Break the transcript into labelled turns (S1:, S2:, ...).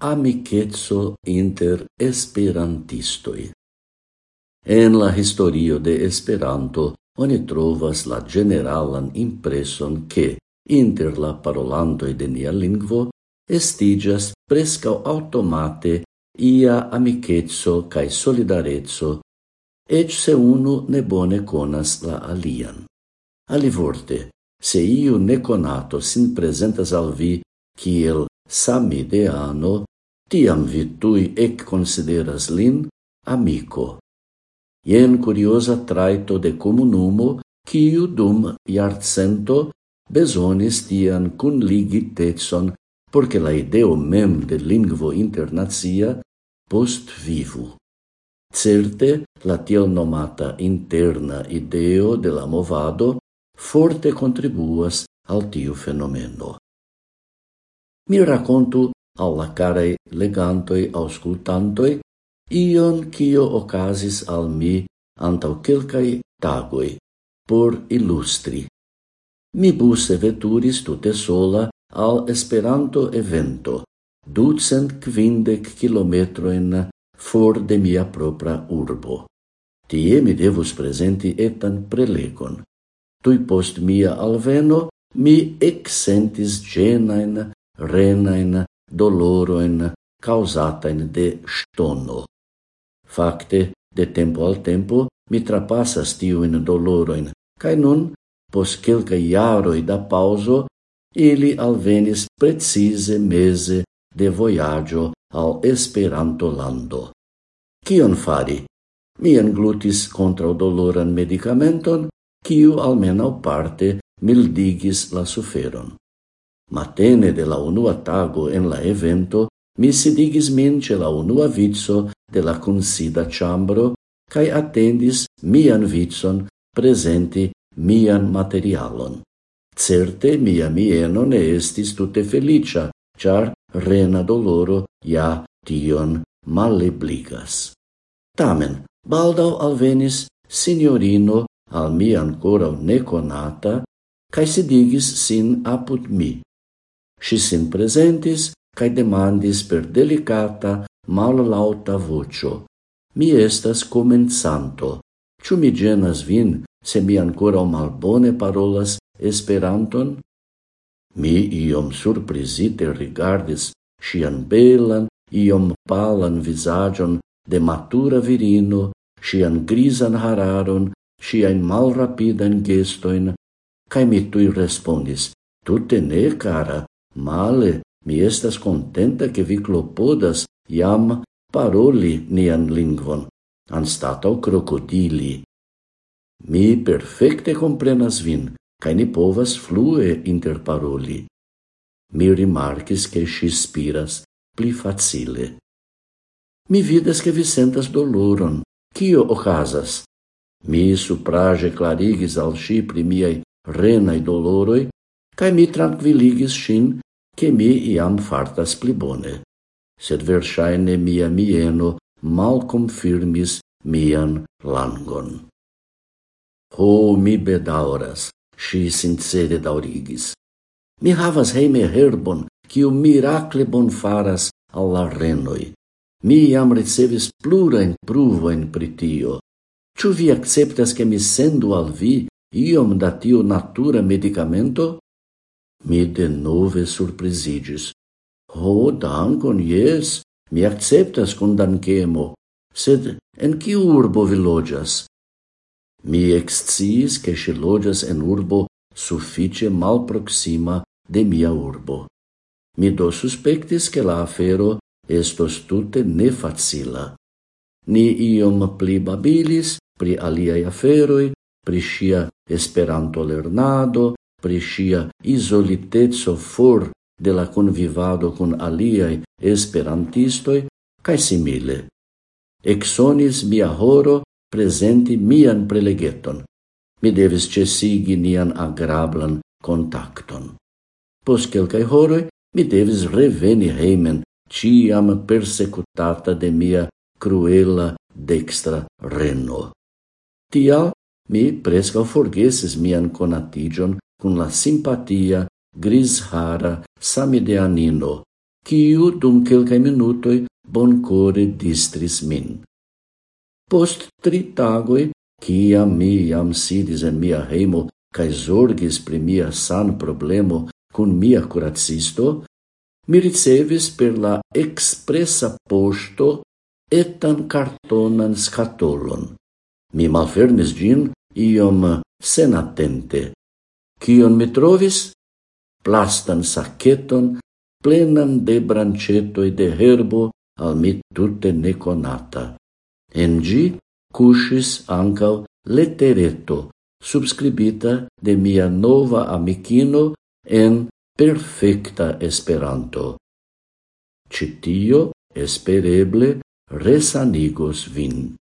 S1: amicetso inter esperantistoi. En la historio de Esperanto oni trovas la generalan impreson che inter la parolantoi de nia lingvo estigas prescau automate ia amicetso cae solidarezzo, ec se unu ne bone conas la alian. Alivorte, se iu neconato sin presentas al vi kiel samideano, tiam vi tui ec consideras lin amico. Ien curiosa traito de comunumo, quiu dum iarcento besonis tian cunligitetson porque la ideo mem de lingvo internazia post vivu. Certe, la tiel nomata interna ideo de la movado forte contribuas al tiu fenomeno. Mi racontu alla carei legantoi auscultantoi ion cio ocasis al mi antau quelcai tagoi por illustri. Mi busse veturis tute sola al Esperanto evento, ducent quindec kilometroin for de mia propra urbo. Tie mi devus presenti etan prelegon. Tui post mia alveno mi exsentis genain, renain, doloroin causatain de stono. Facte, de tempo al tempo, mi trapassas tiuin doloroin, cae nun, pos quelca iaroi da pauso, ili alvenis precise mese de voyaggio al Esperanto-lando. Cion fari? Mi englutis contra doloran medicamenton, quiu almenau parte mildigis la suferon. Matene de la unua tago en la evento, mi sidigis min ce la unua vizzo de la consida chambro cae attendis mian vizon presenti mian materialon. Certe mia mieno ne estis tutte felicia, char rena doloro ja tion malebligas. Tamen, baldau alvenis signorino al mi ancora neconata, cae sidigis sin apud mi. Si sin presentis cae demandis per delicata, malalauta vocio. Mi estas comensanto. Ciu mi genas vin, se mi ancora malbone parolas esperanton? Mi iom surprizite rigardis sian belan, iom palan visagion de matura virino, sian grisan hararon, sian malrapidan gestoin, cae mi tui respondis, tutte ne, cara, Male, mi estas contenta che vi clopodas iam paroli nian lingvon, anstatau crocodili. Mi perfecte comprenas vin, cae ni povas flue interparoli. Mi rimarcis che si spiras pli facile. Mi vidas che vi sentas doloron. Cio ocasas? Mi suprage clarigis al si pri miei renai doloroi, cae mi tranquilligis sin che mi iam fartas pli bone. Sed versaine mia mieno mal confirmis mian langon. Ho, mi bedauras, si sincere daurigis. Mi havas heime herbon, quiu miracle bon faras alla renoi. Mi iam ricevis plurain pruvoin in pritio. Ču vi acceptas che mi sendu al vi iom da tiu natura medicamento? Mi denove surprisigis. Ho, dankon, jes, mi acceptas con dankemo, sed en kiu urbo vi logias? Mi exciis che si logias en urbo suffice mal proxima de mia urbo. Mi do suspectis che la afero estos tutte ne facila. Ni iom pli babilis pri aliai aferoi, pri sia esperanto lernado, pri sia isolitezzo for de la convivado con aliai esperantistoi, cae simile. Exonis mia horo presenti mian prelegeton. Mi devis cesigi nian agrablan contacton. Pos quelcae horoi, mi devis reveni heimen, ciam persecutata de mia cruela dextra reno. Tial mi prescau forgesis mian conatigion cun la simpatia grishara samideanino, quiu dum quelcae minutoi boncore distris min. Post tri tagoi, ciam mi iam sidis en mia heimo cae zorgis pri mia san problemo cun mia curacisto, mi ricevis per la expressa posto etan cartonan scatolon. Mi malfermis gin iom senatente, Cion mi trovis? Plastan saccheton plenan de brancetoi de herbo al mi tutte neconata. En gi cusis ancau lettereto, subscribita de mia nova amicino en perfecta esperanto. Citio espereble resanigos vin.